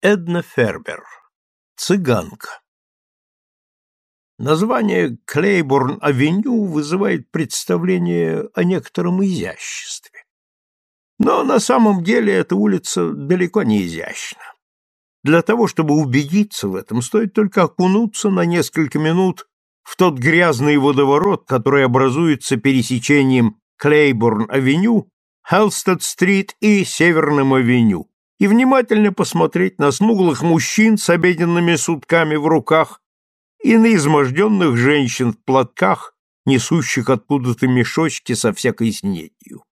Эдна Фербер. Цыганка. Название Клейборн-авеню вызывает представление о некотором изяществе. Но на самом деле эта улица далеко не изящна. Для того, чтобы убедиться в этом, стоит только окунуться на несколько минут в тот грязный водоворот, который образуется пересечением Клейборн-авеню, Хелстед-стрит и Северным-авеню, и внимательно посмотреть на смуглых мужчин с обеденными сутками в руках и на изможденных женщин в платках, несущих откуда-то мешочки со всякой снедью.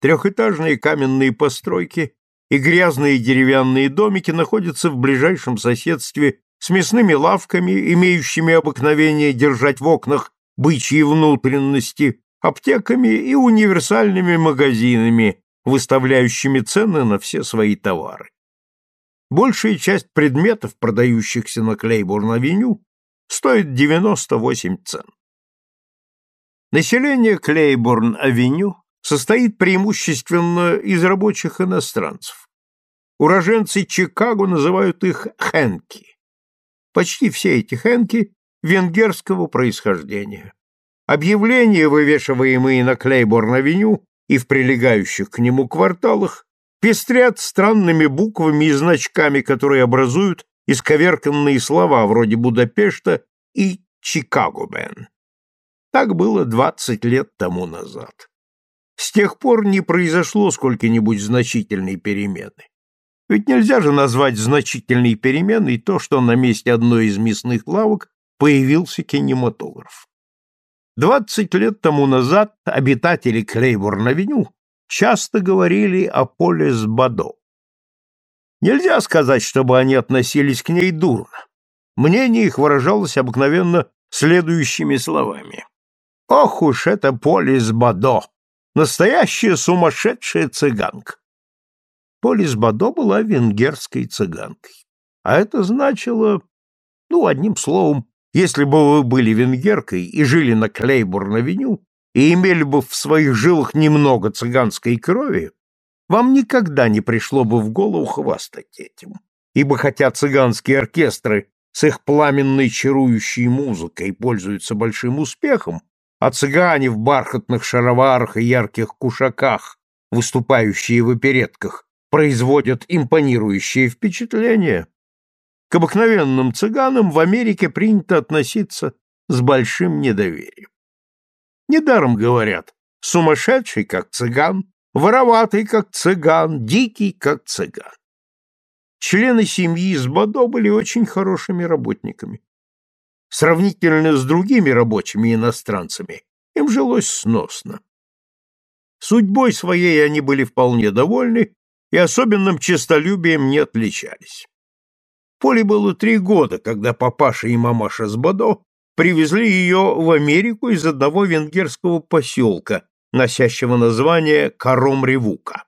Трехэтажные каменные постройки и грязные деревянные домики находятся в ближайшем соседстве с мясными лавками, имеющими обыкновение держать в окнах бычьи внутренности, аптеками и универсальными магазинами, выставляющими цены на все свои товары. Большая часть предметов, продающихся на Клейборн-авеню, стоит 98 цен. Население Клейборн-авеню состоит преимущественно из рабочих иностранцев. Уроженцы Чикаго называют их хенки. Почти все эти хенки венгерского происхождения. Объявления, вывешиваемые на Клейборн-авеню и в прилегающих к нему кварталах, пестрят странными буквами и значками, которые образуют исковерканные слова вроде Будапешта и Чикаго-бен. Так было двадцать лет тому назад. С тех пор не произошло сколько-нибудь значительной перемены. Ведь нельзя же назвать значительной переменой то, что на месте одной из мясных лавок появился кинематограф. Двадцать лет тому назад обитатели Клейборн-авеню часто говорили о поле с Бадо. Нельзя сказать, чтобы они относились к ней дурно. Мнение их выражалось обыкновенно следующими словами. «Ох уж это поле с Бадо! Настоящая сумасшедшая цыганка!» Полис Бадо была венгерской цыганкой. А это значило, ну, одним словом, если бы вы были венгеркой и жили на Клейборн-авеню и имели бы в своих жилах немного цыганской крови, вам никогда не пришло бы в голову хвастать этим. Ибо хотя цыганские оркестры с их пламенной чарующей музыкой пользуются большим успехом, а цыгане в бархатных шароварах и ярких кушаках, выступающие в оперетках, производят импонирующее впечатление, к обыкновенным цыганам в Америке принято относиться с большим недоверием. Недаром говорят, сумасшедший, как цыган, вороватый, как цыган, дикий, как цыган. Члены семьи из Бадо были очень хорошими работниками. Сравнительно с другими рабочими иностранцами им жилось сносно. Судьбой своей они были вполне довольны и особенным честолюбием не отличались. Поле было три года, когда папаша и мамаша с Бодо привезли ее в Америку из одного венгерского поселка, носящего название Каром-Ревука.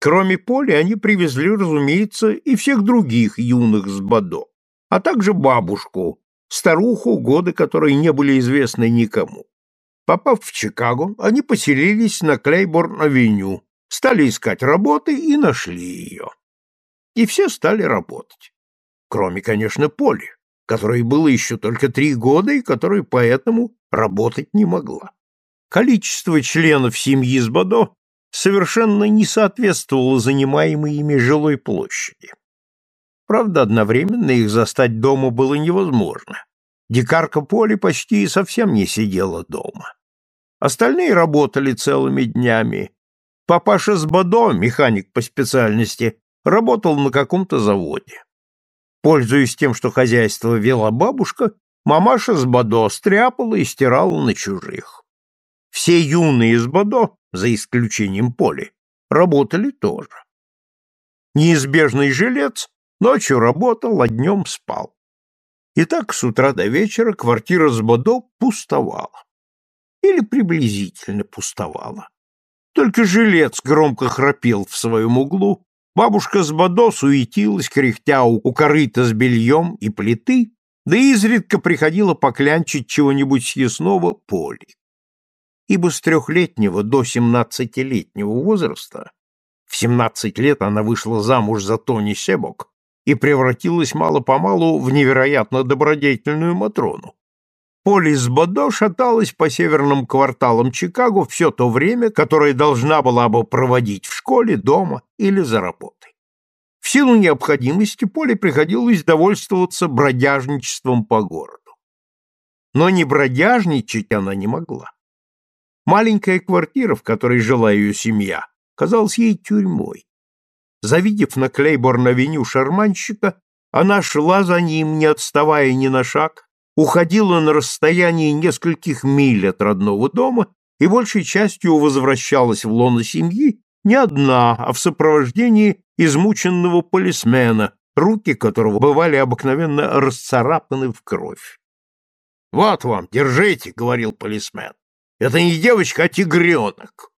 Кроме Поли, они привезли, разумеется, и всех других юных с Бодо, а также бабушку, старуху, годы которой не были известны никому. Попав в Чикаго, они поселились на Клейборн-авеню, стали искать работы и нашли ее. И все стали работать кроме, конечно, Поли, которой было еще только три года и которая поэтому работать не могла. Количество членов семьи с Бадо совершенно не соответствовало занимаемой ими жилой площади. Правда, одновременно их застать дома было невозможно. Дикарка Поли почти совсем не сидела дома. Остальные работали целыми днями. Папаша с Бадо, механик по специальности, работал на каком-то заводе. Пользуясь тем, что хозяйство вела бабушка, мамаша с Бадо стряпала и стирала на чужих. Все юные из Бадо, за исключением Поли, работали тоже. Неизбежный жилец ночью работал, а днем спал. И так с утра до вечера квартира с Бодо пустовала. Или приблизительно пустовала. Только жилец громко храпел в своем углу, Бабушка с Бадо суетилась, кряхтя у корыта с бельем и плиты, да изредка приходила поклянчить чего-нибудь съестного Поли. Ибо с трехлетнего до семнадцатилетнего возраста, в семнадцать лет она вышла замуж за Тони Себок, и превратилась мало-помалу в невероятно добродетельную Матрону. Поли с Бодо шаталась по северным кварталам Чикаго все то время, которое должна была бы проводить в школе, дома или за работой. В силу необходимости Поле приходилось довольствоваться бродяжничеством по городу. Но не бродяжничать она не могла. Маленькая квартира, в которой жила ее семья, казалась ей тюрьмой. Завидев на Клейборн-авеню шарманщика, она шла за ним, не отставая ни на шаг, уходила на расстоянии нескольких миль от родного дома и большей частью возвращалась в лоно семьи не одна, а в сопровождении измученного полисмена, руки которого бывали обыкновенно расцарапаны в кровь. «Вот вам, держите», — говорил полисмен. «Это не девочка, а тигренок».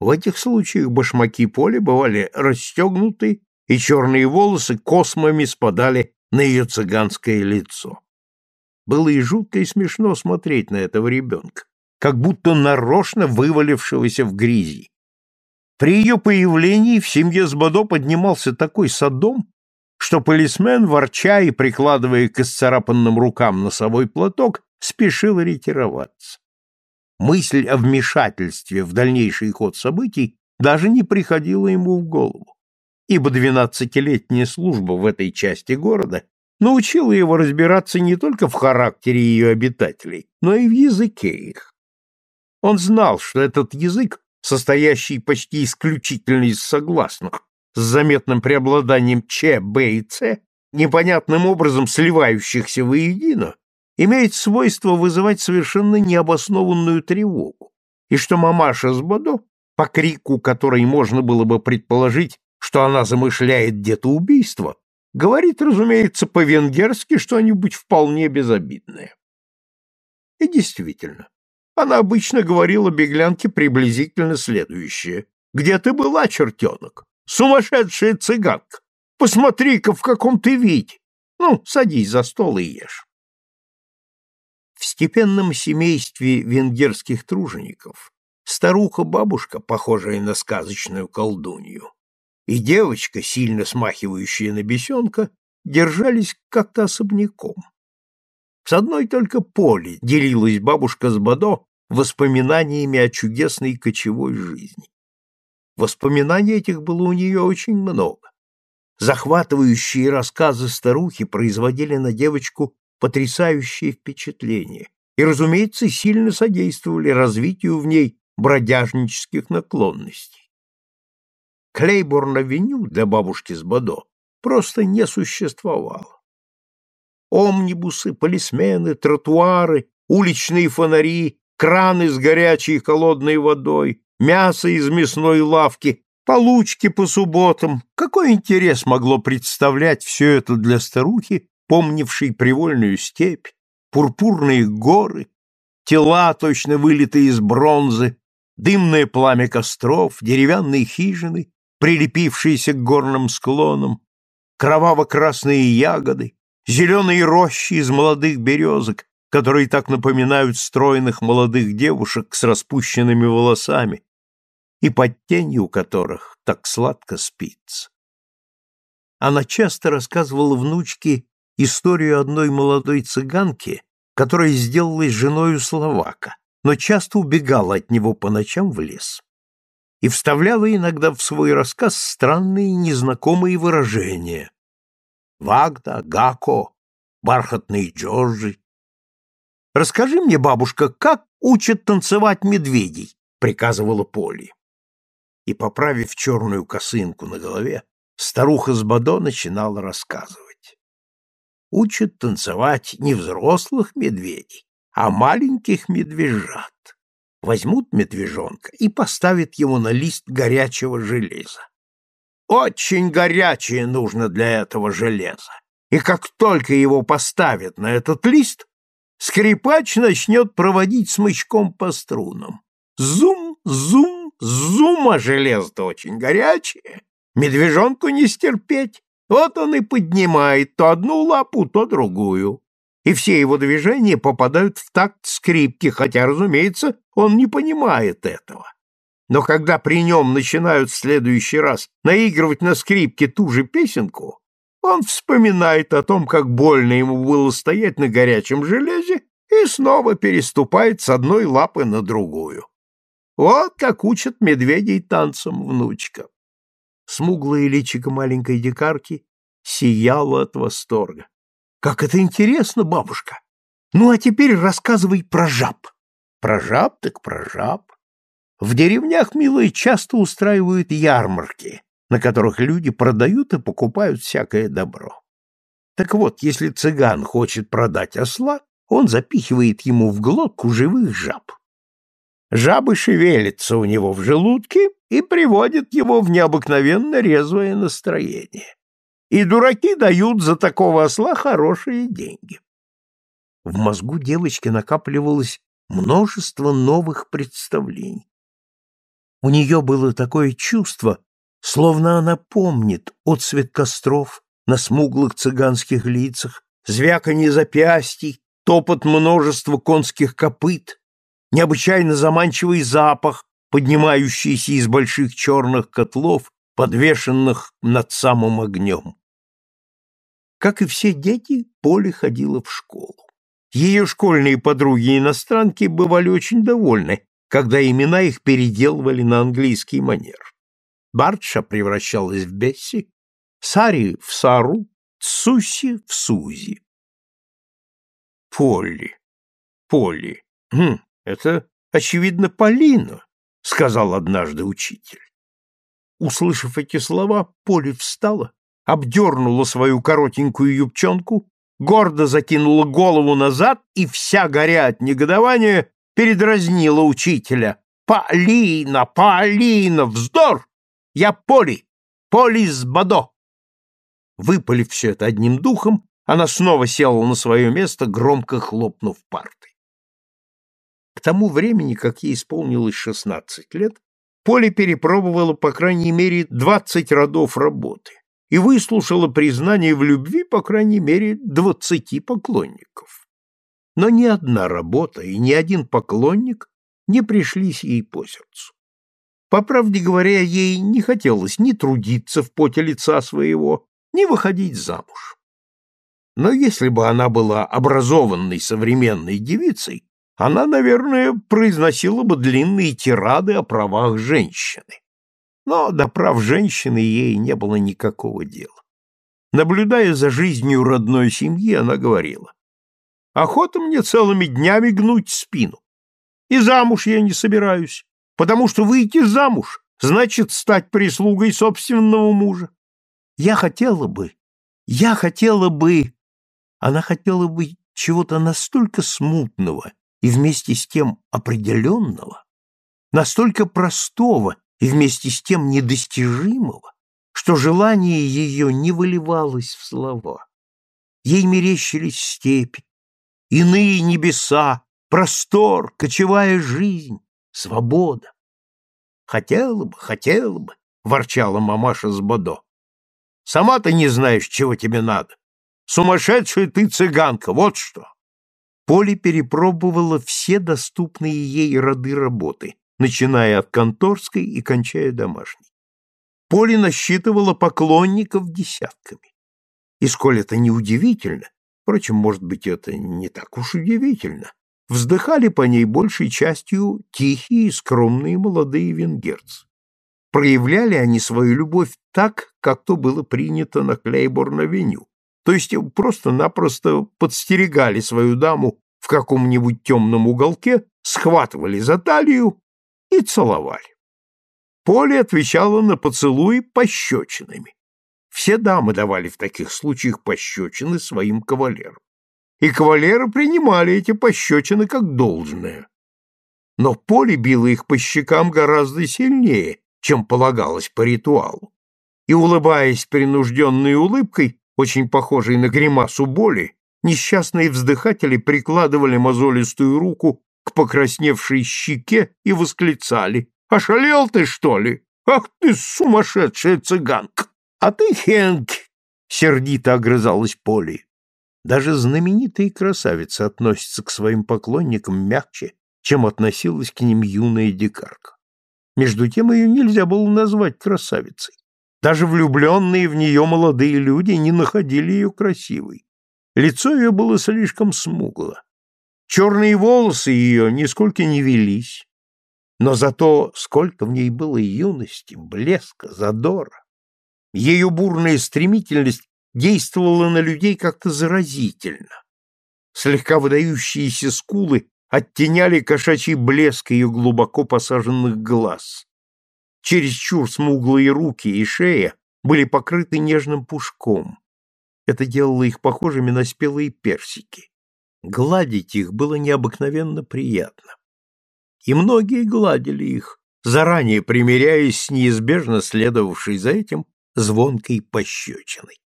В этих случаях башмаки Поли бывали расстегнуты, и черные волосы космами спадали на ее цыганское лицо. Было и жутко, и смешно смотреть на этого ребенка, как будто нарочно вывалившегося в грязи. При ее появлении в семье Сбодо поднимался такой садом, что полисмен, ворча и прикладывая к исцарапанным рукам носовой платок, спешил ретироваться. Мысль о вмешательстве в дальнейший ход событий даже не приходила ему в голову, ибо двенадцатилетняя служба в этой части города научила его разбираться не только в характере ее обитателей, но и в языке их. Он знал, что этот язык, состоящий почти исключительно из согласных, с заметным преобладанием Ч, Б и С, непонятным образом сливающихся воедино, имеет свойство вызывать совершенно необоснованную тревогу, и что мамаша с Бодо, по крику которой можно было бы предположить, что она замышляет где-то убийство, Говорит, разумеется, по-венгерски что-нибудь вполне безобидное. И действительно, она обычно говорила беглянке приблизительно следующее. «Где ты была, чертенок? Сумасшедшая цыганка! Посмотри-ка, в каком ты виде! Ну, садись за стол и ешь!» В степенном семействе венгерских тружеников старуха-бабушка, похожая на сказочную колдунью, и девочка, сильно смахивающая на бесенка, держались как-то особняком. С одной только поле делилась бабушка с Бадо воспоминаниями о чудесной кочевой жизни. Воспоминаний этих было у нее очень много. Захватывающие рассказы старухи производили на девочку потрясающее впечатление и, разумеется, сильно содействовали развитию в ней бродяжнических наклонностей. Клейборн-авеню для бабушки с Бодо просто не существовало. Омнибусы, полисмены, тротуары, уличные фонари, краны с горячей и холодной водой, мясо из мясной лавки, получки по субботам. Какой интерес могло представлять все это для старухи, помнившей привольную степь, пурпурные горы, тела, точно вылитые из бронзы, дымное пламя костров, деревянные хижины прилепившиеся к горным склонам, кроваво-красные ягоды, зеленые рощи из молодых березок, которые так напоминают стройных молодых девушек с распущенными волосами, и под тенью которых так сладко спится. Она часто рассказывала внучке историю одной молодой цыганки, которая сделалась женою словака, но часто убегала от него по ночам в лес и вставляла иногда в свой рассказ странные незнакомые выражения. Вагда, Гако, бархатные Джорджи. «Расскажи мне, бабушка, как учат танцевать медведей?» — приказывала Поли. И, поправив черную косынку на голове, старуха с Бадо начинала рассказывать. Учат танцевать не взрослых медведей, а маленьких медвежат возьмут медвежонка и поставят его на лист горячего железа. Очень горячее нужно для этого железа. И как только его поставят на этот лист, скрипач начнет проводить смычком по струнам. Зум, зум, зум, а железо-то очень горячее. Медвежонку не стерпеть. Вот он и поднимает то одну лапу, то другую и все его движения попадают в такт скрипки, хотя, разумеется, он не понимает этого. Но когда при нем начинают в следующий раз наигрывать на скрипке ту же песенку, он вспоминает о том, как больно ему было стоять на горячем железе, и снова переступает с одной лапы на другую. Вот как учат медведей танцам внучка. Смуглое личико маленькой дикарки сияло от восторга. — Как это интересно, бабушка! Ну, а теперь рассказывай про жаб. — Про жаб так про жаб. В деревнях, милые, часто устраивают ярмарки, на которых люди продают и покупают всякое добро. Так вот, если цыган хочет продать осла, он запихивает ему в глотку живых жаб. Жабы шевелятся у него в желудке и приводят его в необыкновенно резвое настроение. И дураки дают за такого осла хорошие деньги. В мозгу девочки накапливалось множество новых представлений. У нее было такое чувство, словно она помнит отцвет костров на смуглых цыганских лицах, звяканье запястий, топот множества конских копыт, необычайно заманчивый запах, поднимающийся из больших черных котлов, подвешенных над самым огнем. Как и все дети, Поля ходила в школу. Ее школьные подруги-иностранки бывали очень довольны, когда имена их переделывали на английский манер. Бартша превращалась в Бесси, Сари в Сару, Цуси в Сузи. Полли. Полли. Хм, это, очевидно, Полина, сказал однажды учитель. Услышав эти слова, Полли встала, обдернула свою коротенькую юбчонку, гордо закинула голову назад и, вся горя от негодования, передразнила учителя. «Полина! Полина! Вздор! Я Поли! Поли с Бадо!» Выпалив все это одним духом, она снова села на свое место, громко хлопнув партой. К тому времени, как ей исполнилось шестнадцать лет, Поле перепробовала по крайней мере двадцать родов работы и выслушала признание в любви по крайней мере двадцати поклонников. Но ни одна работа и ни один поклонник не пришлись ей по сердцу. По правде говоря, ей не хотелось ни трудиться в поте лица своего, ни выходить замуж. Но если бы она была образованной современной девицей, она, наверное, произносила бы длинные тирады о правах женщины. Но до прав женщины ей не было никакого дела. Наблюдая за жизнью родной семьи, она говорила, «Охота мне целыми днями гнуть спину. И замуж я не собираюсь, потому что выйти замуж значит стать прислугой собственного мужа. Я хотела бы, я хотела бы она хотела бы чего-то настолько смутного и вместе с тем определенного, настолько простого и вместе с тем недостижимого, что желание ее не выливалось в слова. Ей мерещились степи, иные небеса, простор, кочевая жизнь, свобода. Хотела бы, хотела бы, ворчала мамаша с Бодо. Сама ты не знаешь, чего тебе надо. Сумасшедшая ты цыганка, вот что!» Поле перепробовала все доступные ей роды работы, начиная от конторской и кончая домашней. Поле насчитывала поклонников десятками. И сколь это неудивительно, впрочем, может быть, это не так уж удивительно, вздыхали по ней большей частью тихие, скромные молодые венгерцы. Проявляли они свою любовь так, как то было принято на Клейборн-авеню, то есть просто-напросто подстерегали свою даму в каком-нибудь темном уголке, схватывали за талию и целовали. Поле отвечала на поцелуи пощечинами. Все дамы давали в таких случаях пощечины своим кавалерам. И кавалеры принимали эти пощечины как должное. Но Поле било их по щекам гораздо сильнее, чем полагалось по ритуалу. И, улыбаясь принужденной улыбкой, очень похожей на гримасу боли, несчастные вздыхатели прикладывали мозолистую руку к покрасневшей щеке и восклицали «Ошалел ты, что ли? Ах ты, сумасшедшая цыганка! А ты, Хенк!» — сердито огрызалась Поли. Даже знаменитые красавицы относятся к своим поклонникам мягче, чем относилась к ним юная дикарка. Между тем ее нельзя было назвать красавицей. Даже влюбленные в нее молодые люди не находили ее красивой. Лицо ее было слишком смугло. Черные волосы ее нисколько не велись. Но зато сколько в ней было юности, блеска, задора. Ее бурная стремительность действовала на людей как-то заразительно. Слегка выдающиеся скулы оттеняли кошачий блеск ее глубоко посаженных глаз. Чересчур смуглые руки и шея были покрыты нежным пушком. Это делало их похожими на спелые персики. Гладить их было необыкновенно приятно. И многие гладили их, заранее примиряясь с неизбежно следовавшей за этим звонкой пощечиной.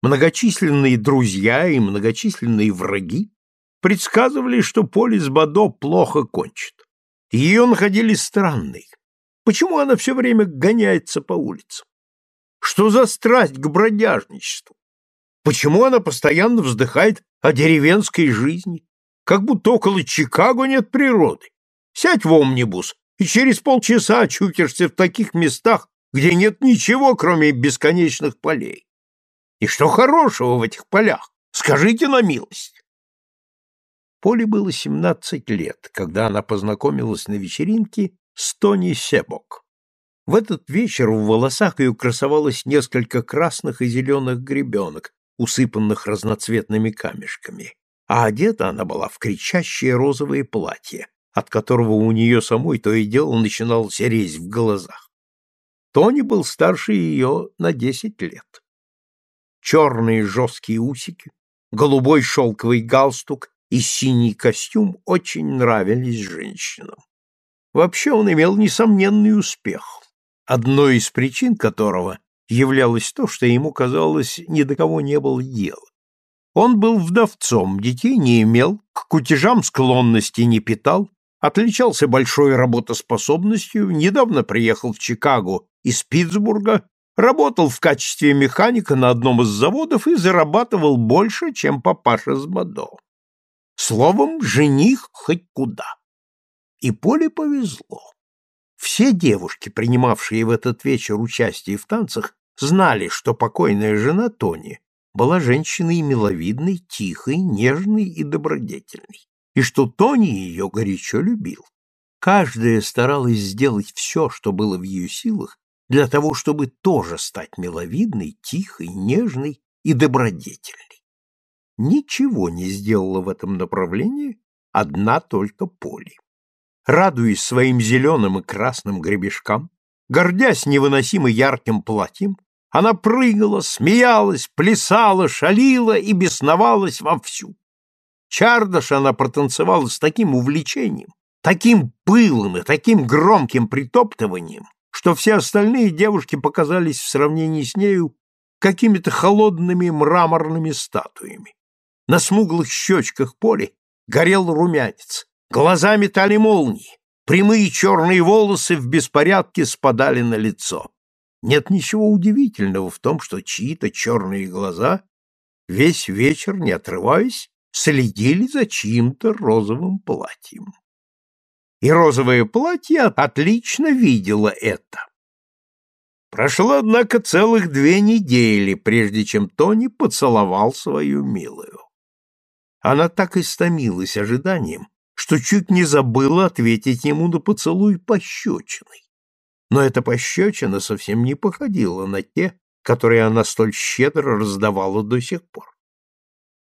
Многочисленные друзья и многочисленные враги предсказывали, что Полис Бадо плохо кончит. Ее находили странной. Почему она все время гоняется по улицам? Что за страсть к бродяжничеству? Почему она постоянно вздыхает о деревенской жизни? Как будто около Чикаго нет природы. Сядь в омнибус, и через полчаса очутишься в таких местах, где нет ничего, кроме бесконечных полей. И что хорошего в этих полях? Скажите на милость. Поле было семнадцать лет, когда она познакомилась на вечеринке с Тони Себок. В этот вечер в волосах ее красовалось несколько красных и зеленых гребенок, усыпанных разноцветными камешками, а одета она была в кричащее розовое платье, от которого у нее самой то и дело начинал сереть в глазах. Тони был старше ее на десять лет черные жесткие усики, голубой шелковый галстук и синий костюм очень нравились женщинам. Вообще он имел несомненный успех, одной из причин которого являлось то, что ему казалось, ни до кого не было дела. Он был вдовцом, детей не имел, к кутежам склонности не питал, отличался большой работоспособностью, недавно приехал в Чикаго из Питтсбурга работал в качестве механика на одном из заводов и зарабатывал больше, чем папаша с Бадо. Словом, жених хоть куда. И Поле повезло. Все девушки, принимавшие в этот вечер участие в танцах, знали, что покойная жена Тони была женщиной миловидной, тихой, нежной и добродетельной, и что Тони ее горячо любил. Каждая старалась сделать все, что было в ее силах, для того, чтобы тоже стать миловидной, тихой, нежной и добродетельной. Ничего не сделала в этом направлении одна только Поли. Радуясь своим зеленым и красным гребешкам, гордясь невыносимо ярким платьем, она прыгала, смеялась, плясала, шалила и бесновалась вовсю. Чардаш она протанцевала с таким увлечением, таким пылом и таким громким притоптыванием, что все остальные девушки показались в сравнении с нею какими-то холодными мраморными статуями. На смуглых щечках Поли горел румянец, глаза метали молнии, прямые черные волосы в беспорядке спадали на лицо. Нет ничего удивительного в том, что чьи-то черные глаза весь вечер, не отрываясь, следили за чьим-то розовым платьем и розовое платье отлично видело это. Прошло, однако, целых две недели, прежде чем Тони поцеловал свою милую. Она так истомилась ожиданием, что чуть не забыла ответить ему на поцелуй пощечиной. Но эта пощечина совсем не походила на те, которые она столь щедро раздавала до сих пор.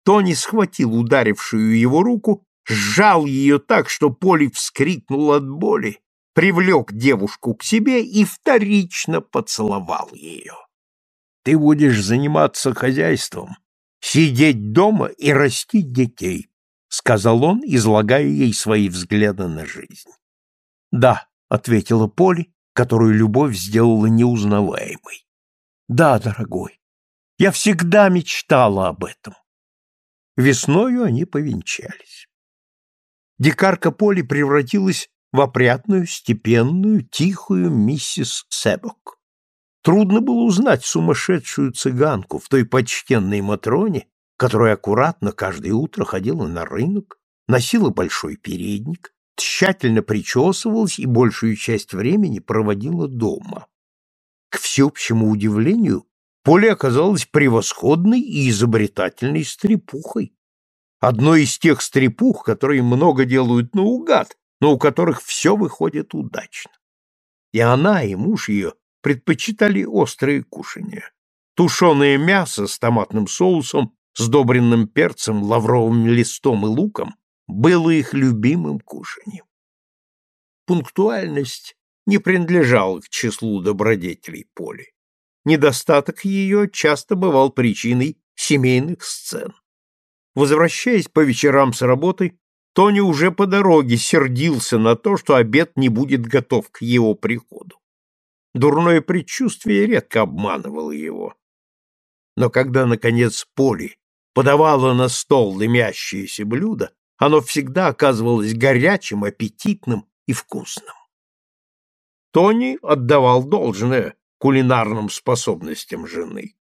Тони схватил ударившую его руку сжал ее так, что Поли вскрикнул от боли, привлек девушку к себе и вторично поцеловал ее. «Ты будешь заниматься хозяйством, сидеть дома и растить детей», — сказал он, излагая ей свои взгляды на жизнь. «Да», — ответила Поли, которую любовь сделала неузнаваемой. «Да, дорогой, я всегда мечтала об этом». Весною они повенчались дикарка Поли превратилась в опрятную, степенную, тихую миссис Себок. Трудно было узнать сумасшедшую цыганку в той почтенной Матроне, которая аккуратно каждое утро ходила на рынок, носила большой передник, тщательно причесывалась и большую часть времени проводила дома. К всеобщему удивлению, Поле оказалась превосходной и изобретательной стрепухой. Одной из тех стрепух, которые много делают наугад, но у которых все выходит удачно. И она, и муж ее предпочитали острые кушанья. Тушеное мясо с томатным соусом, сдобренным перцем, лавровым листом и луком было их любимым кушаньем. Пунктуальность не принадлежала к числу добродетелей Поли. Недостаток ее часто бывал причиной семейных сцен. Возвращаясь по вечерам с работы, Тони уже по дороге сердился на то, что обед не будет готов к его приходу. Дурное предчувствие редко обманывало его. Но когда, наконец, Поли подавала на стол дымящееся блюдо, оно всегда оказывалось горячим, аппетитным и вкусным. Тони отдавал должное кулинарным способностям жены.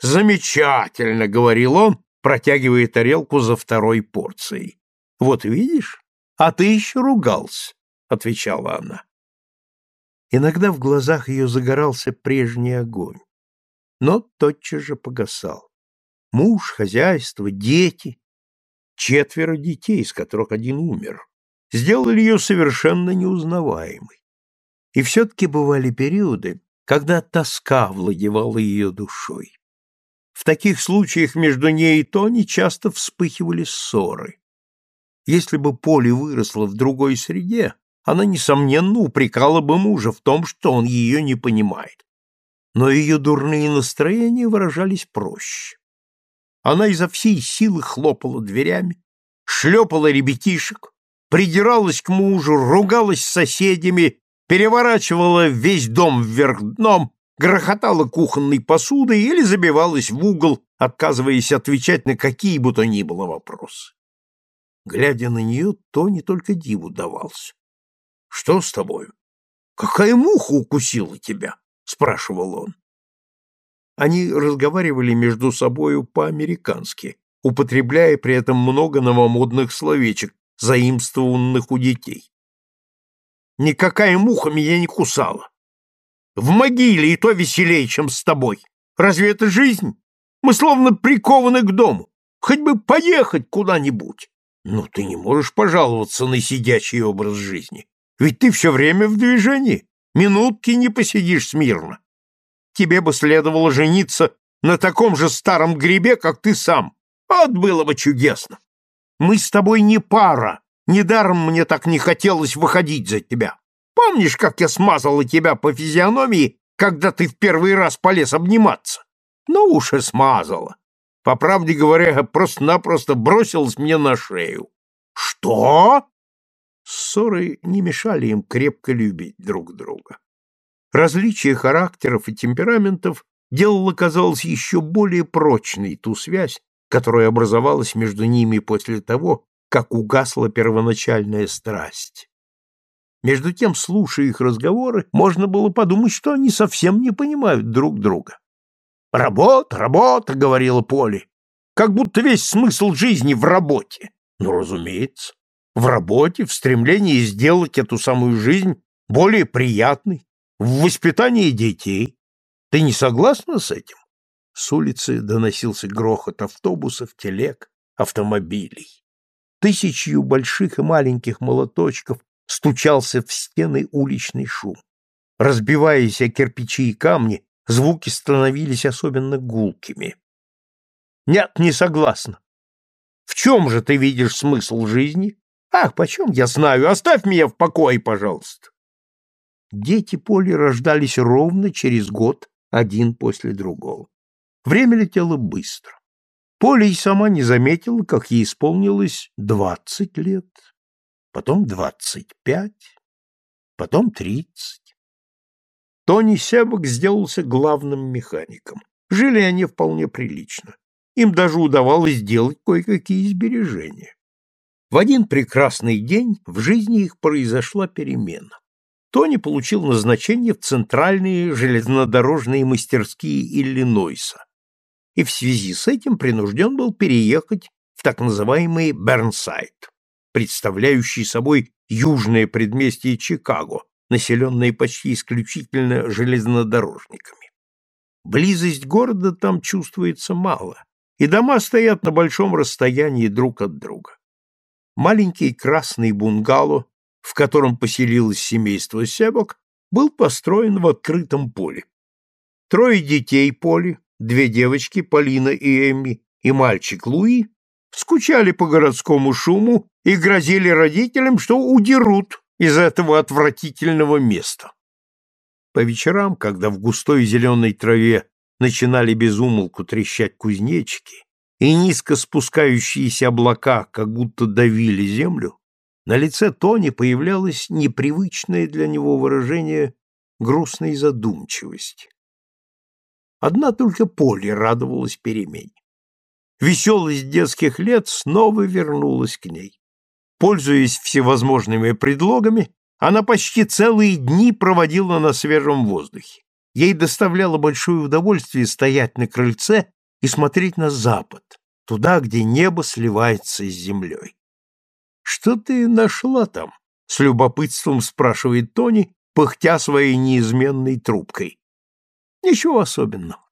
«Замечательно!» — говорил он, протягивая тарелку за второй порцией. «Вот видишь, а ты еще ругался», — отвечала она. Иногда в глазах ее загорался прежний огонь, но тотчас же погасал. Муж, хозяйство, дети, четверо детей, из которых один умер, сделали ее совершенно неузнаваемой. И все-таки бывали периоды, когда тоска владевала ее душой. В таких случаях между ней и Тони часто вспыхивали ссоры. Если бы Поле выросла в другой среде, она, несомненно, упрекала бы мужа в том, что он ее не понимает. Но ее дурные настроения выражались проще. Она изо всей силы хлопала дверями, шлепала ребятишек, придиралась к мужу, ругалась с соседями переворачивала весь дом вверх дном, грохотала кухонной посудой или забивалась в угол, отказываясь отвечать на какие бы то ни было вопросы. Глядя на нее, то не только диву давался. — Что с тобою? Какая муха укусила тебя? — спрашивал он. Они разговаривали между собою по-американски, употребляя при этом много новомодных словечек, заимствованных у детей. Никакая муха меня не кусала. В могиле и то веселее, чем с тобой. Разве это жизнь? Мы словно прикованы к дому. Хоть бы поехать куда-нибудь. Ну, ты не можешь пожаловаться на сидячий образ жизни. Ведь ты все время в движении. Минутки не посидишь смирно. Тебе бы следовало жениться на таком же старом грибе, как ты сам. Вот было бы чудесно. Мы с тобой не пара, Недаром мне так не хотелось выходить за тебя. Помнишь, как я смазала тебя по физиономии, когда ты в первый раз полез обниматься? Ну уж и смазала. По правде говоря, просто-напросто бросилась мне на шею. Что? Ссоры не мешали им крепко любить друг друга. Различие характеров и темпераментов делало, казалось, еще более прочной ту связь, которая образовалась между ними после того, как угасла первоначальная страсть. Между тем, слушая их разговоры, можно было подумать, что они совсем не понимают друг друга. «Работа, работа», — говорила Поли, — «как будто весь смысл жизни в работе». Ну, разумеется, в работе, в стремлении сделать эту самую жизнь более приятной, в воспитании детей. Ты не согласна с этим? С улицы доносился грохот автобусов, телег, автомобилей тысячью больших и маленьких молоточков стучался в стены уличный шум. Разбиваясь о кирпичи и камни, звуки становились особенно гулкими. Нет, не согласна. В чем же ты видишь смысл жизни? Ах, почем я знаю, оставь меня в покое, пожалуйста. Дети Поли рождались ровно через год, один после другого. Время летело быстро. Поля и сама не заметила, как ей исполнилось двадцать лет, потом двадцать пять, потом тридцать. Тони Себок сделался главным механиком. Жили они вполне прилично. Им даже удавалось сделать кое-какие сбережения. В один прекрасный день в жизни их произошла перемена. Тони получил назначение в центральные железнодорожные мастерские Иллинойса и в связи с этим принужден был переехать в так называемый Бернсайд, представляющий собой южное предместье Чикаго, населенное почти исключительно железнодорожниками. Близость города там чувствуется мало, и дома стоят на большом расстоянии друг от друга. Маленький красный бунгало, в котором поселилось семейство Себок, был построен в открытом поле. Трое детей Поли, две девочки, Полина и Эмми, и мальчик Луи, скучали по городскому шуму и грозили родителям, что удерут из этого отвратительного места. По вечерам, когда в густой зеленой траве начинали безумолку трещать кузнечики, и низко спускающиеся облака как будто давили землю, на лице Тони появлялось непривычное для него выражение грустной задумчивости. Одна только Поле радовалась перемене. Веселость детских лет снова вернулась к ней. Пользуясь всевозможными предлогами, она почти целые дни проводила на свежем воздухе. Ей доставляло большое удовольствие стоять на крыльце и смотреть на запад, туда, где небо сливается с землей. «Что ты нашла там?» — с любопытством спрашивает Тони, пыхтя своей неизменной трубкой. «Ничего особенного.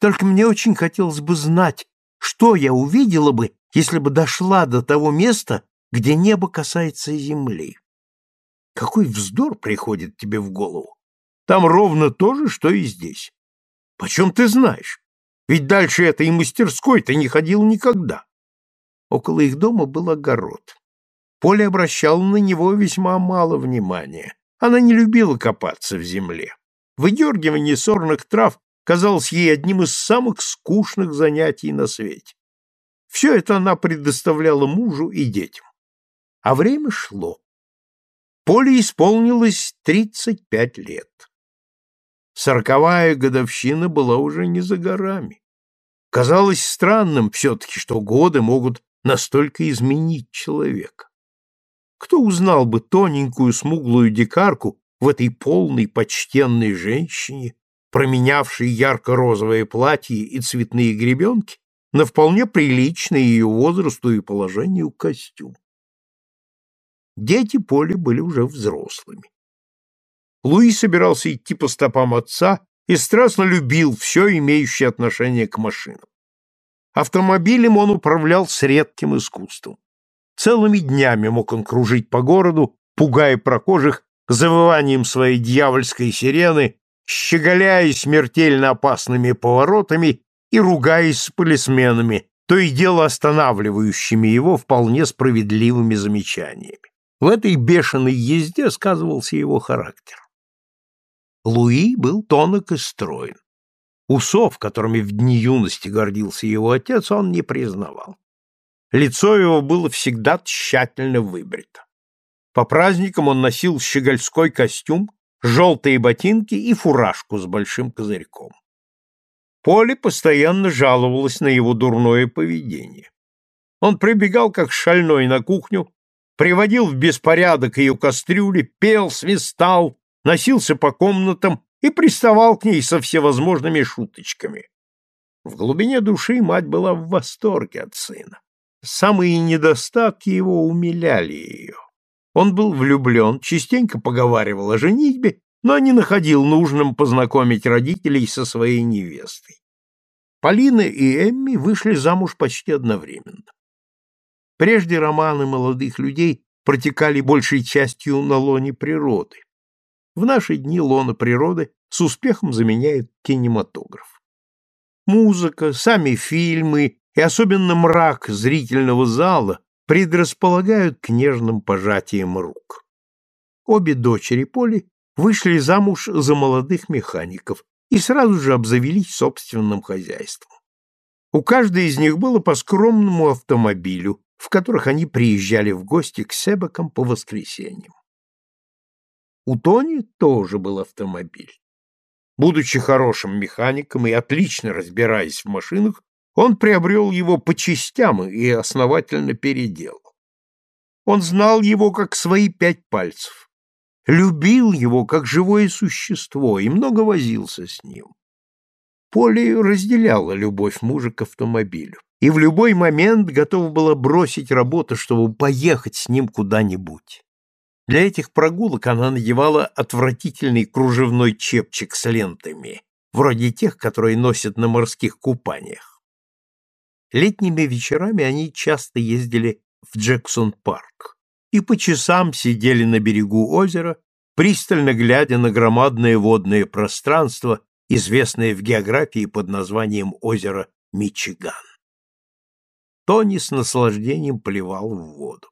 Только мне очень хотелось бы знать, что я увидела бы, если бы дошла до того места, где небо касается земли. Какой вздор приходит тебе в голову? Там ровно то же, что и здесь. Почем ты знаешь? Ведь дальше этой мастерской ты не ходил никогда. Около их дома был огород. Поля обращала на него весьма мало внимания. Она не любила копаться в земле. Выдергивание сорных трав казалось ей одним из самых скучных занятий на свете. Все это она предоставляла мужу и детям. А время шло. Поле исполнилось 35 лет. Сороковая годовщина была уже не за горами. Казалось странным все-таки, что годы могут настолько изменить человека. Кто узнал бы тоненькую смуглую дикарку в этой полной почтенной женщине, променявшей ярко-розовое платье и цветные гребенки на вполне приличный ее возрасту и положению костюм? Дети Поли были уже взрослыми. Луи собирался идти по стопам отца и страстно любил все, имеющее отношение к машинам. Автомобилем он управлял с редким искусством. Целыми днями мог он кружить по городу, пугая прохожих завыванием своей дьявольской сирены, щеголяя смертельно опасными поворотами и ругаясь с полисменами, то и дело останавливающими его вполне справедливыми замечаниями. В этой бешеной езде сказывался его характер. Луи был тонок и строен. Усов, которыми в дни юности гордился его отец, он не признавал. Лицо его было всегда тщательно выбрито. По праздникам он носил щегольской костюм, желтые ботинки и фуражку с большим козырьком. Поле постоянно жаловалась на его дурное поведение. Он прибегал как шальной на кухню, приводил в беспорядок ее кастрюли, пел, свистал, носился по комнатам и приставал к ней со всевозможными шуточками. В глубине души мать была в восторге от сына. Самые недостатки его умиляли ее. Он был влюблен, частенько поговаривал о женитьбе, но не находил нужным познакомить родителей со своей невестой. Полина и Эмми вышли замуж почти одновременно. Прежде романы молодых людей протекали большей частью на лоне природы. В наши дни лона природы с успехом заменяет кинематограф. Музыка, сами фильмы и особенно мрак зрительного зала предрасполагают к нежным пожатиям рук. Обе дочери Поли вышли замуж за молодых механиков и сразу же обзавелись собственным хозяйством. У каждой из них было по скромному автомобилю, в которых они приезжали в гости к Себекам по воскресеньям. У Тони тоже был автомобиль. Будучи хорошим механиком и отлично разбираясь в машинах, он приобрел его по частям и основательно переделал. Он знал его как свои пять пальцев, любил его как живое существо и много возился с ним. Поли разделяла любовь мужа к автомобилю и в любой момент готова была бросить работу, чтобы поехать с ним куда-нибудь. Для этих прогулок она надевала отвратительный кружевной чепчик с лентами, вроде тех, которые носят на морских купаниях. Летними вечерами они часто ездили в Джексон-парк и по часам сидели на берегу озера, пристально глядя на громадное водное пространство, известное в географии под названием озеро Мичиган. Тони с наслаждением плевал в воду.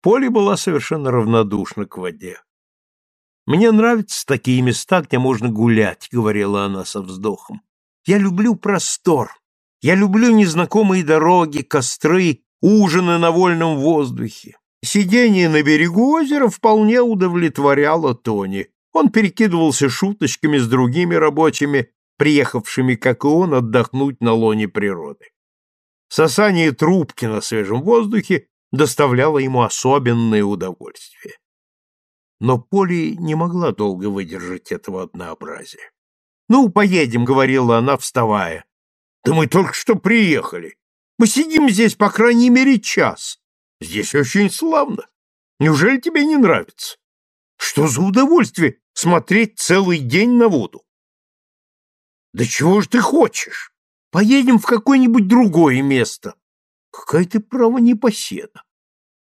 Поле была совершенно равнодушна к воде. «Мне нравятся такие места, где можно гулять», — говорила она со вздохом. «Я люблю простор. Я люблю незнакомые дороги, костры, ужины на вольном воздухе. Сидение на берегу озера вполне удовлетворяло Тони. Он перекидывался шуточками с другими рабочими, приехавшими, как и он, отдохнуть на лоне природы. Сосание трубки на свежем воздухе доставляло ему особенное удовольствие. Но Поли не могла долго выдержать этого однообразия. «Ну, поедем», — говорила она, вставая. «Да мы только что приехали. Мы сидим здесь, по крайней мере, час. Здесь очень славно. Неужели тебе не нравится? Что за удовольствие смотреть целый день на воду? Да чего же ты хочешь? Поедем в какое-нибудь другое место. Какая ты, право, непоседа.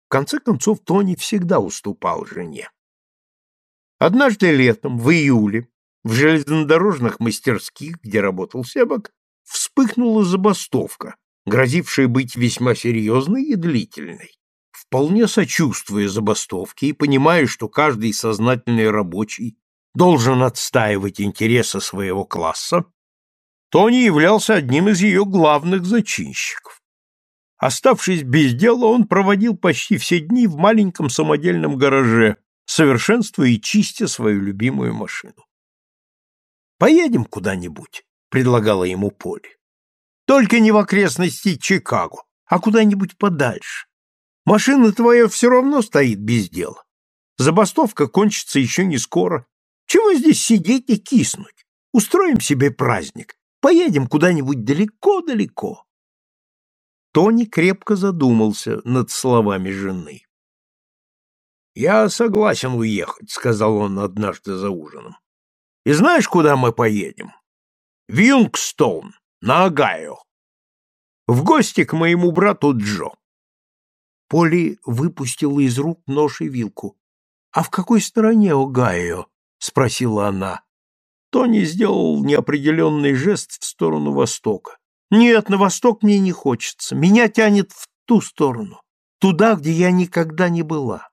В конце концов, Тони всегда уступал жене. Однажды летом, в июле, в железнодорожных мастерских, где работал Себок, вспыхнула забастовка, грозившая быть весьма серьезной и длительной. Вполне сочувствуя забастовке и понимая, что каждый сознательный рабочий должен отстаивать интересы своего класса, Тони являлся одним из ее главных зачинщиков. Оставшись без дела, он проводил почти все дни в маленьком самодельном гараже, совершенствуя и чистя свою любимую машину. «Поедем куда-нибудь», — предлагала ему Поли. «Только не в окрестности Чикаго, а куда-нибудь подальше. Машина твоя все равно стоит без дела. Забастовка кончится еще не скоро. Чего здесь сидеть и киснуть? Устроим себе праздник. Поедем куда-нибудь далеко-далеко. Тони крепко задумался над словами жены. «Я согласен уехать», — сказал он однажды за ужином. «И знаешь, куда мы поедем? В на Огайо. В гости к моему брату Джо. Поли выпустила из рук нож и вилку. «А в какой стороне Огайо?» — спросила она. Тони сделал неопределенный жест в сторону востока. «Нет, на восток мне не хочется. Меня тянет в ту сторону, туда, где я никогда не была».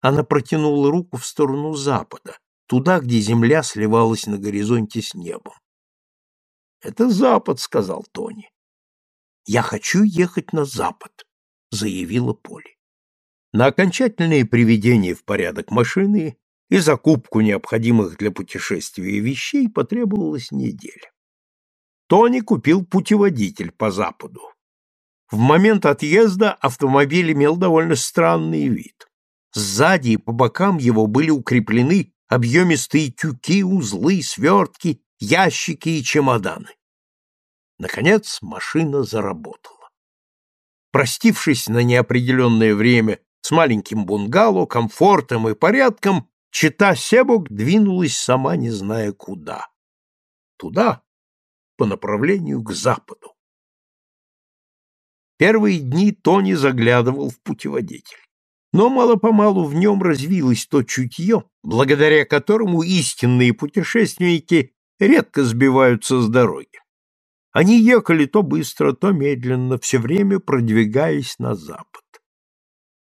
Она протянула руку в сторону запада, туда, где земля сливалась на горизонте с небом. «Это запад», — сказал Тони. «Я хочу ехать на запад», заявила Поли. На окончательное приведение в порядок машины и закупку необходимых для путешествия вещей потребовалась неделя. Тони купил путеводитель по западу. В момент отъезда автомобиль имел довольно странный вид. Сзади и по бокам его были укреплены объемистые тюки, узлы, свертки, ящики и чемоданы. Наконец машина заработала. Простившись на неопределенное время с маленьким бунгало, комфортом и порядком, чита Себок двинулась сама не зная куда. Туда, по направлению к западу. Первые дни Тони заглядывал в путеводитель. Но мало-помалу в нем развилось то чутье, благодаря которому истинные путешественники редко сбиваются с дороги. Они ехали то быстро, то медленно, все время продвигаясь на запад.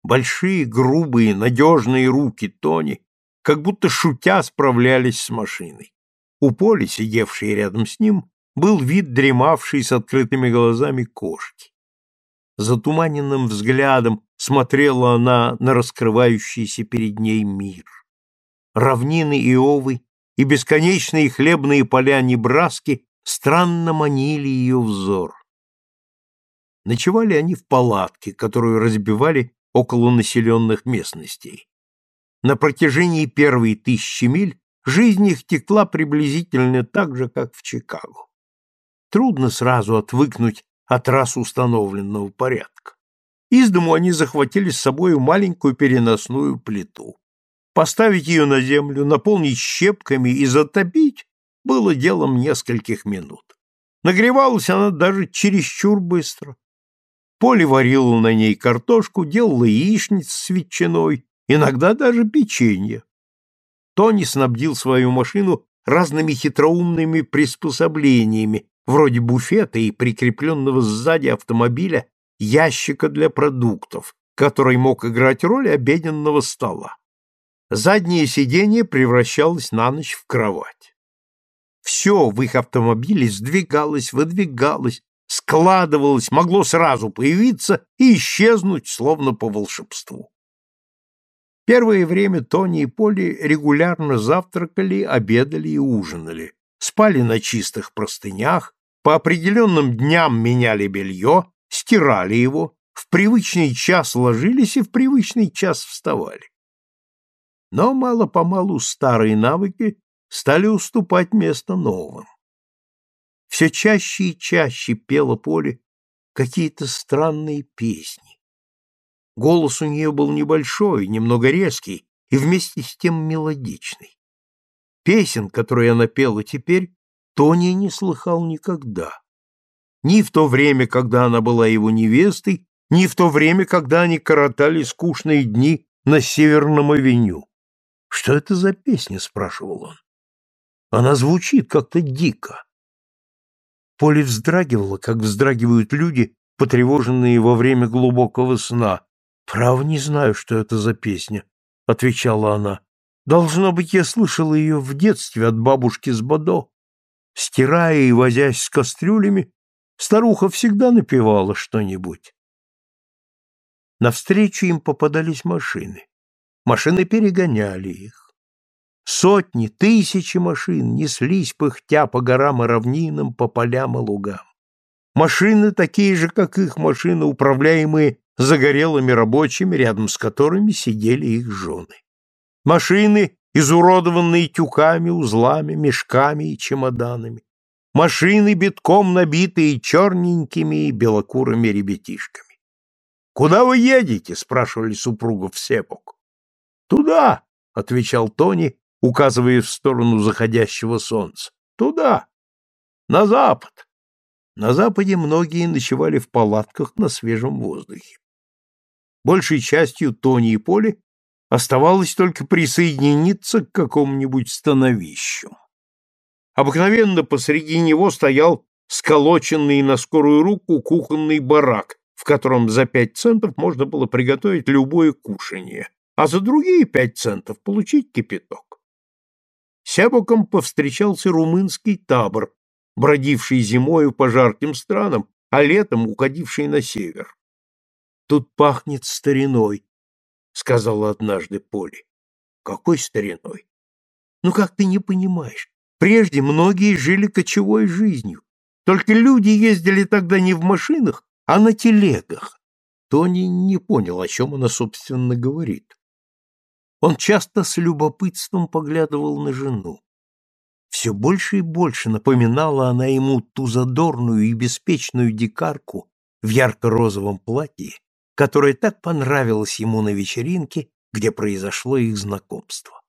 Большие, грубые, надежные руки Тони как будто шутя справлялись с машиной. У Поли, сидевшей рядом с ним, был вид дремавшей с открытыми глазами кошки. Затуманенным взглядом смотрела она на раскрывающийся перед ней мир. Равнины Иовы и бесконечные хлебные поля Небраски странно манили ее взор. Ночевали они в палатке, которую разбивали около населенных местностей. На протяжении первой тысячи миль жизнь их текла приблизительно так же, как в Чикаго. Трудно сразу отвыкнуть от раз установленного порядка. Из дому они захватили с собой маленькую переносную плиту. Поставить ее на землю, наполнить щепками и затопить было делом нескольких минут. Нагревалась она даже чересчур быстро. Поле варила на ней картошку, делала яичниц с ветчиной, иногда даже печенье. Тони снабдил свою машину разными хитроумными приспособлениями, вроде буфета и прикрепленного сзади автомобиля ящика для продуктов, который мог играть роль обеденного стола. Заднее сиденье превращалось на ночь в кровать. Все в их автомобиле сдвигалось, выдвигалось, складывалось, могло сразу появиться и исчезнуть, словно по волшебству. Первое время Тони и Поли регулярно завтракали, обедали и ужинали, спали на чистых простынях, по определенным дням меняли белье, стирали его, в привычный час ложились и в привычный час вставали. Но мало-помалу старые навыки стали уступать место новым. Все чаще и чаще пела Поле какие-то странные песни. Голос у нее был небольшой, немного резкий и вместе с тем мелодичный. Песен, которые она пела теперь, Тони не слыхал никогда. Ни в то время, когда она была его невестой, ни в то время, когда они коротали скучные дни на Северном авеню. «Что это за песня?» — спрашивал он. «Она звучит как-то дико». Поле вздрагивала, как вздрагивают люди, потревоженные во время глубокого сна. «Право не знаю, что это за песня», — отвечала она. «Должно быть, я слышала ее в детстве от бабушки с Бодо. Стирая и возясь с кастрюлями, старуха всегда напевала что-нибудь». Навстречу им попадались машины. Машины перегоняли их. Сотни, тысячи машин неслись пыхтя по горам и равнинам, по полям и лугам. Машины такие же, как их машины, управляемые загорелыми рабочими, рядом с которыми сидели их жены. Машины, изуродованные тюками, узлами, мешками и чемоданами. Машины, битком набитые черненькими и белокурыми ребятишками. «Куда вы едете?» — спрашивали супругов Сепок. Туда, отвечал Тони, указывая в сторону заходящего солнца. Туда. На запад. На западе многие ночевали в палатках на свежем воздухе. Большей частью Тони и Поли оставалось только присоединиться к какому-нибудь становищу. Обыкновенно посреди него стоял сколоченный на скорую руку кухонный барак, в котором за пять центов можно было приготовить любое кушанье, а за другие пять центов получить кипяток. Сябоком повстречался румынский табор, бродивший зимою по жарким странам, а летом уходивший на север. «Тут пахнет стариной», — сказала однажды Поли. «Какой стариной? Ну как ты не понимаешь? Прежде многие жили кочевой жизнью. Только люди ездили тогда не в машинах, а на телегах. Тони не понял, о чем она, собственно, говорит. Он часто с любопытством поглядывал на жену. Все больше и больше напоминала она ему ту задорную и беспечную дикарку в ярко-розовом платье, которая так понравилась ему на вечеринке, где произошло их знакомство.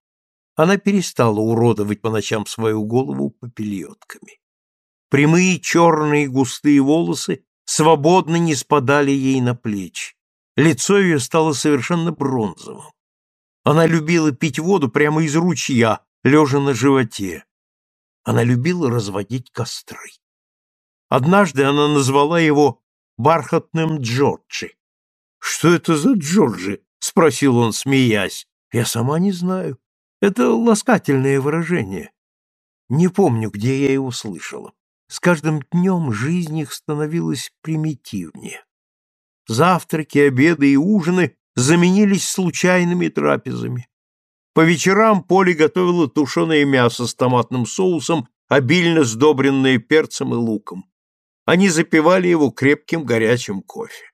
Она перестала уродовать по ночам свою голову попельотками. Прямые черные густые волосы свободно не спадали ей на плечи. Лицо ее стало совершенно бронзовым. Она любила пить воду прямо из ручья, лежа на животе. Она любила разводить костры. Однажды она назвала его бархатным Джорджи. «Что это за Джорджи?» — спросил он, смеясь. «Я сама не знаю. Это ласкательное выражение. Не помню, где я его слышала. С каждым днем жизнь их становилась примитивнее. Завтраки, обеды и ужины заменились случайными трапезами. По вечерам Поли готовила тушеное мясо с томатным соусом, обильно сдобренное перцем и луком. Они запивали его крепким горячим кофе.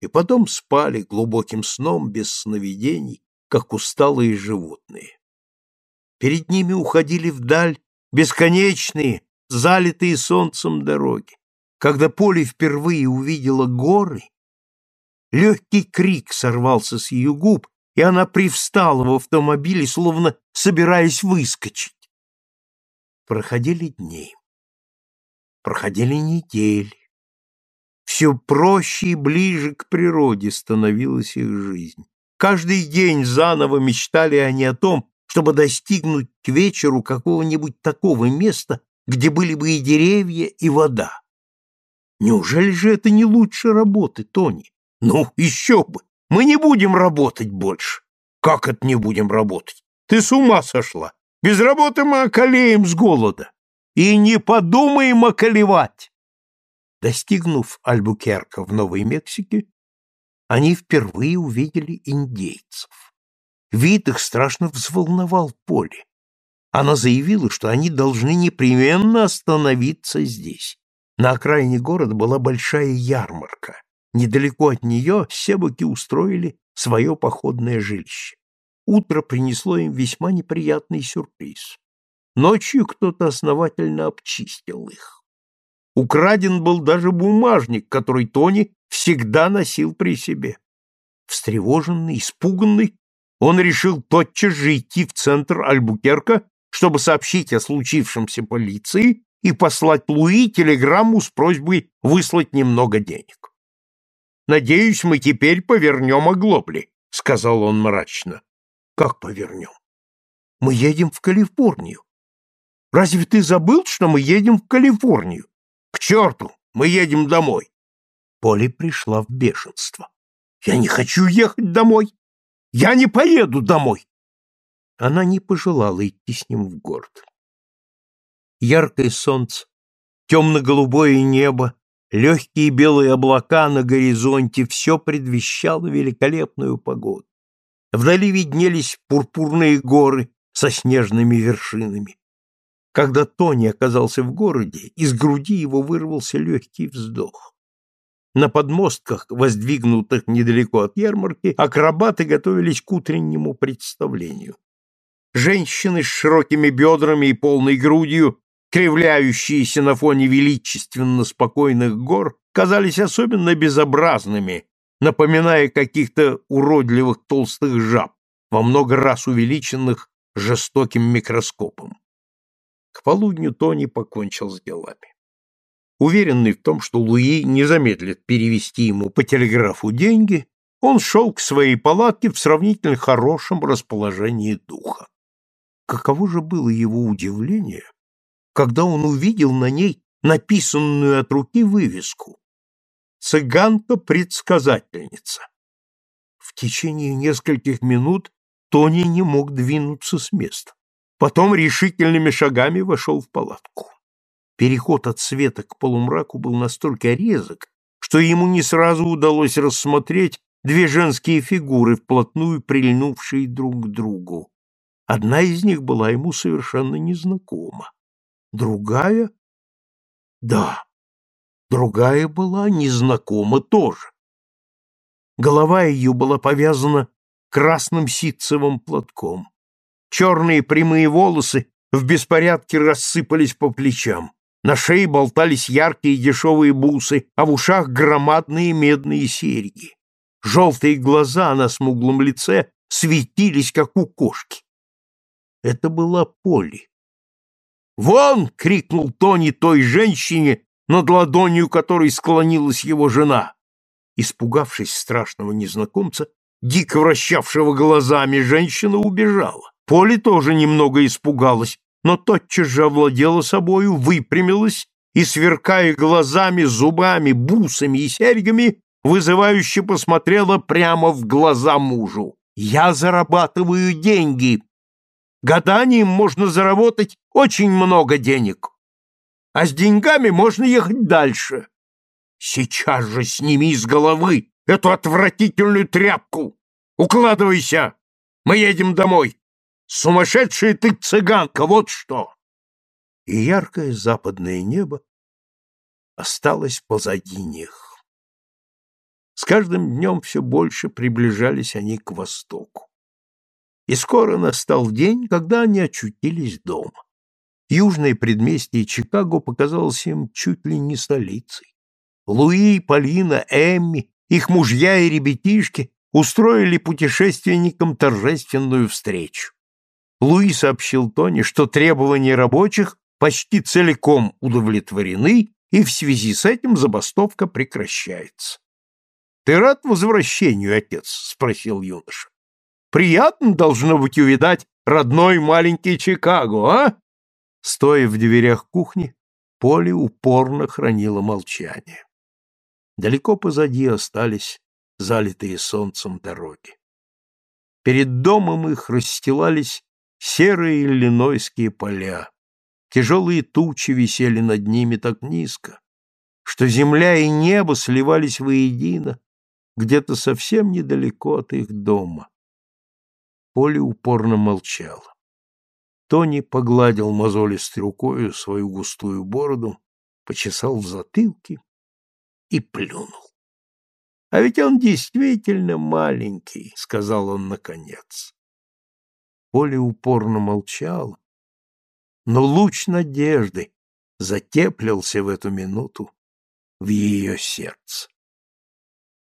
И потом спали глубоким сном без сновидений, как усталые животные. Перед ними уходили вдаль бесконечные, залитые солнцем дороги. Когда Поли впервые увидела горы, Легкий крик сорвался с ее губ, и она привстала в автомобиле, словно собираясь выскочить. Проходили дни. Проходили недели. Все проще и ближе к природе становилась их жизнь. Каждый день заново мечтали они о том, чтобы достигнуть к вечеру какого-нибудь такого места, где были бы и деревья, и вода. Неужели же это не лучше работы, Тони? Ну, еще бы! Мы не будем работать больше. Как это не будем работать? Ты с ума сошла? Без работы мы околеем с голода. И не подумаем околевать. Достигнув Альбукерка в Новой Мексике, они впервые увидели индейцев. Вид их страшно взволновал поле. Она заявила, что они должны непременно остановиться здесь. На окраине города была большая ярмарка. Недалеко от нее себаки устроили свое походное жилище. Утро принесло им весьма неприятный сюрприз. Ночью кто-то основательно обчистил их. Украден был даже бумажник, который Тони всегда носил при себе. Встревоженный, испуганный, он решил тотчас же идти в центр Альбукерка, чтобы сообщить о случившемся полиции и послать Луи телеграмму с просьбой выслать немного денег. «Надеюсь, мы теперь повернем оглобли», — сказал он мрачно. «Как повернем? Мы едем в Калифорнию. Разве ты забыл, что мы едем в Калифорнию? К черту, мы едем домой». Поли пришла в бешенство. «Я не хочу ехать домой. Я не поеду домой!» Она не пожелала идти с ним в город. Яркое солнце, темно-голубое небо, легкие белые облака на горизонте — все предвещало великолепную погоду. Вдали виднелись пурпурные горы со снежными вершинами. Когда Тони оказался в городе, из груди его вырвался легкий вздох. На подмостках, воздвигнутых недалеко от ярмарки, акробаты готовились к утреннему представлению. Женщины с широкими бедрами и полной грудью, кривляющиеся на фоне величественно спокойных гор, казались особенно безобразными, напоминая каких-то уродливых толстых жаб, во много раз увеличенных жестоким микроскопом. К полудню Тони покончил с делами. Уверенный в том, что Луи не замедлит перевести ему по телеграфу деньги, он шел к своей палатке в сравнительно хорошем расположении духа. Каково же было его удивление, когда он увидел на ней написанную от руки вывеску «Цыганка-предсказательница». В течение нескольких минут Тони не мог двинуться с места. Потом решительными шагами вошел в палатку. Переход от света к полумраку был настолько резок, что ему не сразу удалось рассмотреть две женские фигуры, вплотную прильнувшие друг к другу. Одна из них была ему совершенно незнакома. Другая? Да, другая была незнакома тоже. Голова ее была повязана красным ситцевым платком. Черные прямые волосы в беспорядке рассыпались по плечам. На шее болтались яркие дешевые бусы, а в ушах громадные медные серьги. Желтые глаза на смуглом лице светились, как у кошки. Это была Полли. «Вон!» — крикнул Тони той женщине, над ладонью которой склонилась его жена. Испугавшись страшного незнакомца, дико вращавшего глазами, женщина убежала. Полли тоже немного испугалась, но тотчас же овладела собою, выпрямилась и, сверкая глазами, зубами, бусами и серьгами, вызывающе посмотрела прямо в глаза мужу. «Я зарабатываю деньги. Гаданием можно заработать очень много денег. А с деньгами можно ехать дальше. Сейчас же сними с головы эту отвратительную тряпку. Укладывайся. Мы едем домой. Сумасшедшая ты цыганка, вот что!» И яркое западное небо осталось позади них. С каждым днем все больше приближались они к востоку. И скоро настал день, когда они очутились дома. Южное предместье Чикаго показалось им чуть ли не столицей. Луи, Полина, Эмми их мужья и ребятишки устроили путешественникам торжественную встречу. Луи сообщил Тони, что требования рабочих почти целиком удовлетворены, и в связи с этим забастовка прекращается. «Ты рад возвращению, отец?» — спросил юноша. «Приятно должно быть увидать родной маленький Чикаго, а?» Стоя в дверях кухни, Поле упорно хранило молчание. Далеко позади остались залитые солнцем дороги. Перед домом их расстилались серые иллинойские поля. Тяжелые тучи висели над ними так низко, что земля и небо сливались воедино где-то совсем недалеко от их дома. Поле упорно молчала. Тони погладил мозолистой рукою свою густую бороду, почесал в затылке и плюнул. — А ведь он действительно маленький, — сказал он наконец. Поля упорно молчала, но луч надежды затеплился в эту минуту в ее сердце.